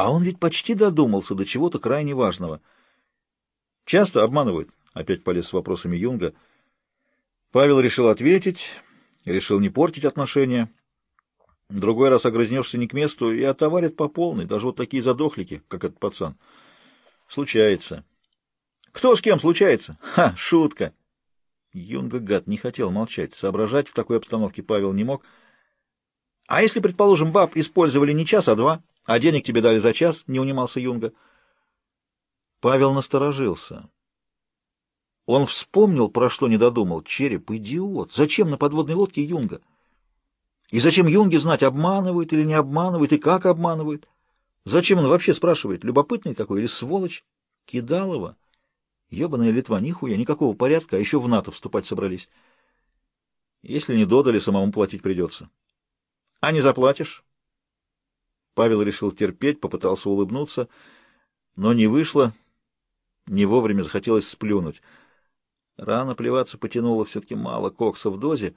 А он ведь почти додумался до чего-то крайне важного. Часто обманывают, опять полез с вопросами Юнга. Павел решил ответить, решил не портить отношения. Другой раз огрызнешься не к месту и отоварят по полной, даже вот такие задохлики, как этот пацан. Случается. Кто с кем случается? Ха, шутка. Юнга, гад, не хотел молчать. Соображать в такой обстановке Павел не мог. А если, предположим, баб использовали не час, а два, а денег тебе дали за час, не унимался Юнга. Павел насторожился. Он вспомнил, про что не додумал. Череп, идиот. Зачем на подводной лодке Юнга? И зачем Юнге знать, обманывает или не обманывает, и как обманывает? Зачем он вообще спрашивает? Любопытный такой или сволочь? Кидалова? Ебаная Литва, нихуя, никакого порядка, а еще в НАТО вступать собрались. Если не додали, самому платить придется. А не заплатишь? Павел решил терпеть, попытался улыбнуться, но не вышло, не вовремя захотелось сплюнуть. Рано плеваться потянуло все-таки мало кокса в дозе,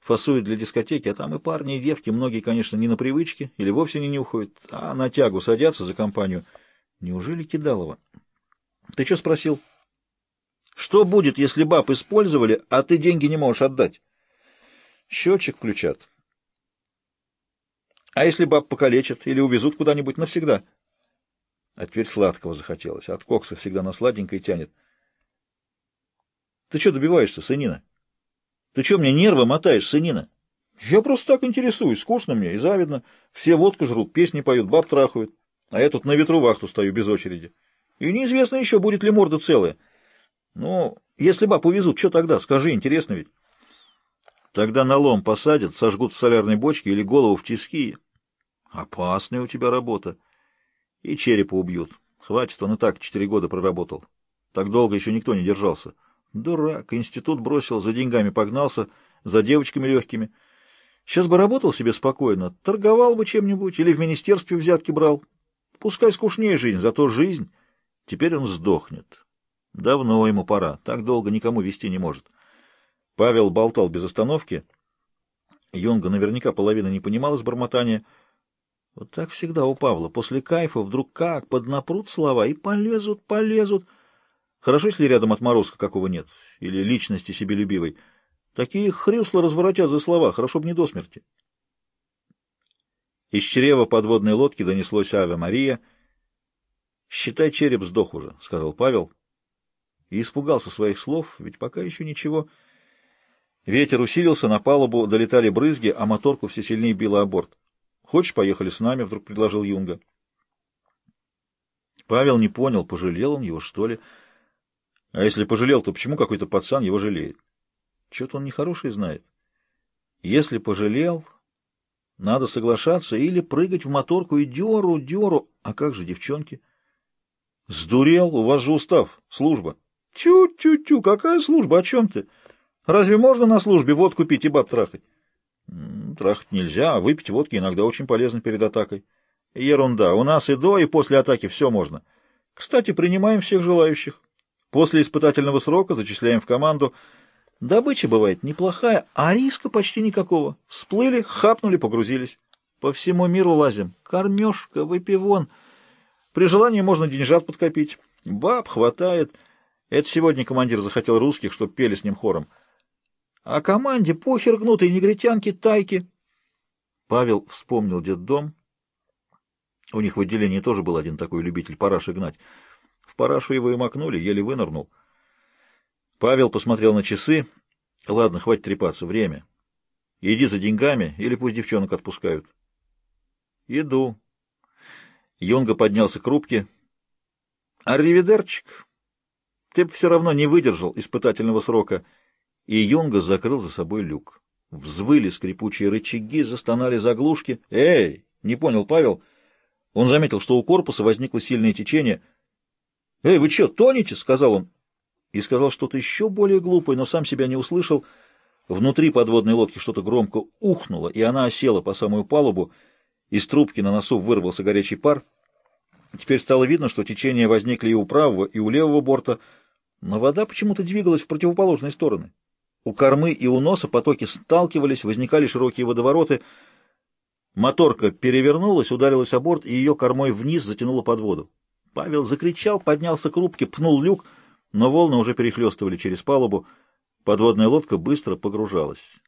фасуют для дискотеки, а там и парни, и девки, многие, конечно, не на привычке или вовсе не нюхают, а на тягу садятся за компанию. Неужели Кидалова? Ты что спросил? Что будет, если баб использовали, а ты деньги не можешь отдать? Счетчик включат. А если баб покалечат или увезут куда-нибудь навсегда? А теперь сладкого захотелось. От кокса всегда на сладенькое тянет. Ты что добиваешься, сынина? Ты что мне нервы мотаешь, сынина? Я просто так интересуюсь, скучно мне и завидно. Все водку жрут, песни поют, баб трахают. А я тут на ветру вахту стою без очереди. И неизвестно еще, будет ли морда целая. Ну, если баб увезут, что тогда? Скажи, интересно ведь. Тогда на лом посадят, сожгут в солярной бочке или голову в тиски. Опасная у тебя работа. И черепа убьют. Хватит, он и так четыре года проработал. Так долго еще никто не держался. Дурак, институт бросил, за деньгами погнался, за девочками легкими. Сейчас бы работал себе спокойно, торговал бы чем-нибудь или в министерстве взятки брал. Пускай скучнее жизнь, зато жизнь. Теперь он сдохнет. Давно ему пора, так долго никому вести не может. Павел болтал без остановки. Юнга наверняка половина не понимала из бормотания. Вот так всегда у Павла. После кайфа вдруг как поднапрут слова и полезут, полезут. Хорошо, если рядом отморозка какого нет, или личности себелюбивой. Такие хрюсла разворотят за слова, хорошо бы не до смерти. Из чрева подводной лодки донеслось Аве Мария. «Считай, череп сдох уже», — сказал Павел и испугался своих слов, ведь пока еще ничего. Ветер усилился, на палубу долетали брызги, а моторку все сильнее било о борт. «Хочешь, поехали с нами?» — вдруг предложил Юнга. Павел не понял, пожалел он его, что ли. А если пожалел, то почему какой-то пацан его жалеет? Что-то он нехороший знает. Если пожалел, надо соглашаться или прыгать в моторку и деру, деру. А как же девчонки? Сдурел, у вас же устав, служба. Тю-тю-тю, какая служба, о чем ты? Разве можно на службе водку пить и баб трахать? Трахать нельзя, а выпить водки иногда очень полезно перед атакой. Ерунда, у нас и до, и после атаки все можно. Кстати, принимаем всех желающих. После испытательного срока зачисляем в команду. Добыча бывает неплохая, а риска почти никакого. Всплыли, хапнули, погрузились. По всему миру лазим. Кормежка, выпивон. При желании можно деньжат подкопить. Баб хватает. Это сегодня командир захотел русских, чтоб пели с ним хором. А команде похер гнутые негритянки, тайки. Павел вспомнил детдом. У них в отделении тоже был один такой любитель параши гнать. В парашу его и макнули, еле вынырнул. Павел посмотрел на часы. Ладно, хватит трепаться, время. Иди за деньгами, или пусть девчонок отпускают. Иду. Юнга поднялся к рубке. Арривидерчик. Ты бы все равно не выдержал испытательного срока. И Юнга закрыл за собой люк. Взвыли скрипучие рычаги, застонали заглушки. «Эй!» — не понял Павел. Он заметил, что у корпуса возникло сильное течение. «Эй, вы что, тонете?» — сказал он. И сказал что-то еще более глупое, но сам себя не услышал. Внутри подводной лодки что-то громко ухнуло, и она осела по самую палубу. Из трубки на носу вырвался горячий пар. Теперь стало видно, что течения возникли и у правого, и у левого борта — но вода почему-то двигалась в противоположные стороны. У кормы и у носа потоки сталкивались, возникали широкие водовороты. Моторка перевернулась, ударилась о борт, и ее кормой вниз затянуло под воду. Павел закричал, поднялся к рубке, пнул люк, но волны уже перехлестывали через палубу. Подводная лодка быстро погружалась.